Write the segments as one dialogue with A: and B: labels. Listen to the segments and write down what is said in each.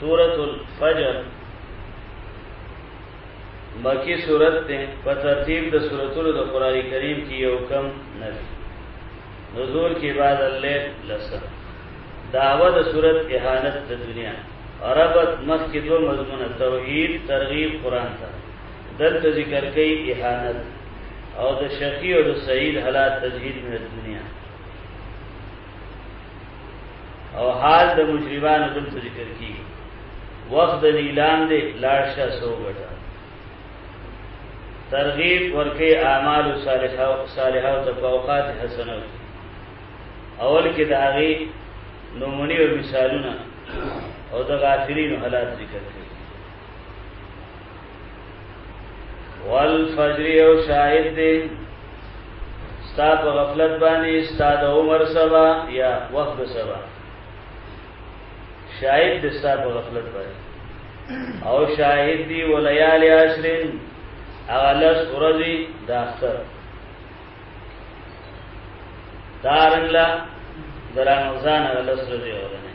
A: سورة الفجر مکی صورت ته په ترتیب د سوراتونو د قران کریم کې یو کم نه نزول کې بعد الليل لسر دعوه د صورت اهانت د دنیا عربت مخ کې دوه مضمون توحید ترغیب قران ته دلته ذکر کوي اهانت او د شقی او د سعید حالات تجهید من دنیا او حال د مجرمانو دلته ذکر کیږي وخت د اعلان دی لاشه سو غټه ترغیب ورکه اعمال صالحه صالحه او توقعات حسنه اول کې دا غي نمونی او مثالونه او د غافلین حالات ذکر کړي والفجر او شاهد دی ستا په غفلت باندې ستا د عمر سبا یا وخت سبا شاهد دی ستا په غفلت باندې او شاهد دی ولیال عشرین اغلس ورځي د اختر دارنګلا درانوزان اغلس ورځي ورځي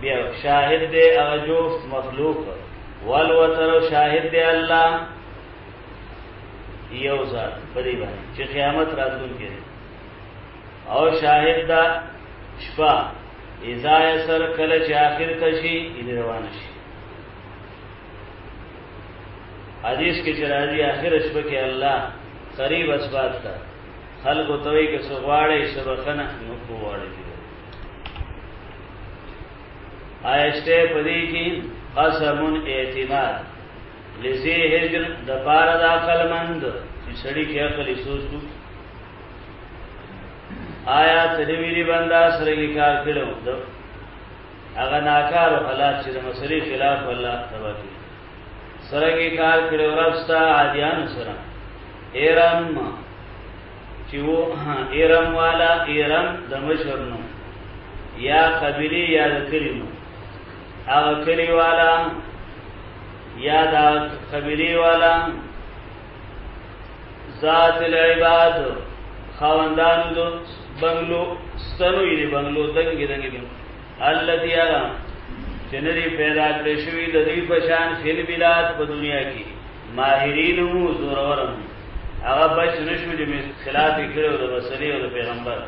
A: بیا شاهد دې هغه جوفت مخلوق والوتر شاهد دې الله یو ځات په دې باندې چې قیامت راتلونکې او شاهد دا شپه اذا سر کله چې اخر تشي ان روان شي حدیث کې چې راځي اخر شپه کې الله قریب اسباب ته خلق توي کې سغواړي سبخنه نو کوواړي آیشته پدې کې قسم اعتماد لسی هجر د پار د عقل مند چې سړی کې عقل سوچ کو آیا تدې ویلي بندا سره کې کار کړو د هغه ناکار حالات چې د مسلې خلاف الله تبا کې سره کې کار کړو رستا عادیان سره ایران چې و ایرم والا ایرم د مشر نو یا قبیلی یا د کلی نو هغه کلی والا یا د قبیلی والا ذات العباد خواندان دو بنگلو ستنو یې بنگلو دنګي دنګي دنګي الذي ارا چې نری پیدا کړی شوی د دې پشان فل بلاد په دنیا کې ماهرین مو زورورم هغه بچ نشو چې مې خلاف کړو د بصری او د پیغمبر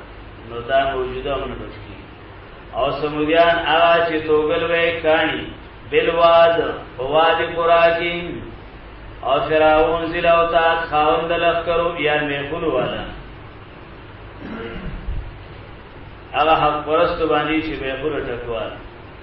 A: نو دا موجوده هم نه بچ کی او سمودیان هغه چې توګل وای کانی بلواد فواد قراکین او فراون زل او تا خاوند لخرو یا میخونو والا هغه حق پرست باندې چې به پوره ټکوال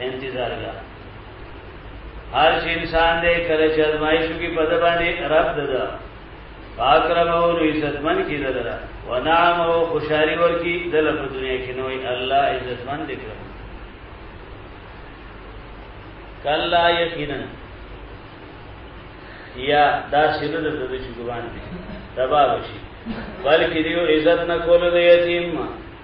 A: انتظار لا هر شي انسان دې کله چې ازمایښو کې په باندې رب ددا فاکرم او عزتمن کې دلرا ونعم او خوشالي ورکی دل په دنیا کې نوې الله عزتمن دې کړم کلا یقینا یا دا سینه د دې چې ګوان دي تبا وشي بلکې دیو عزت نه کول د یتیم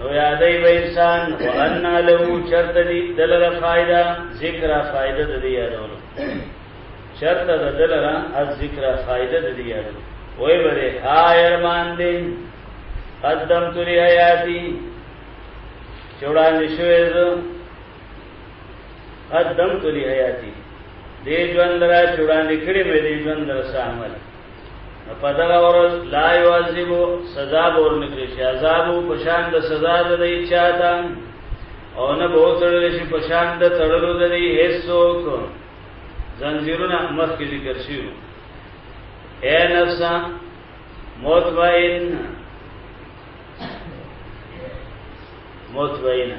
A: نو یادې به انسان وان له چرت دی دلره فائدہ ذکر فائدہ د دې یادول چرت د دلره از ذکر فائدہ د دې یادول وای بره هاي ارمان دې قدم تری حیاتی چوڑان شوې زو قدم تری حیاتی دې ژوند را چوڑان کړې مې دې ژوند سره عمل په دغه ورځ لا يعذب سزا ور نکړي شي عذاب په شان د سزا د دی چاته او نه به تړل شي په شان د تړلو د دی هیڅوک زنجیرونه مخ کې ذکر شي اے نفس مطمئن مطمئن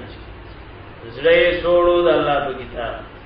A: زړه سوړو د الله په کتاب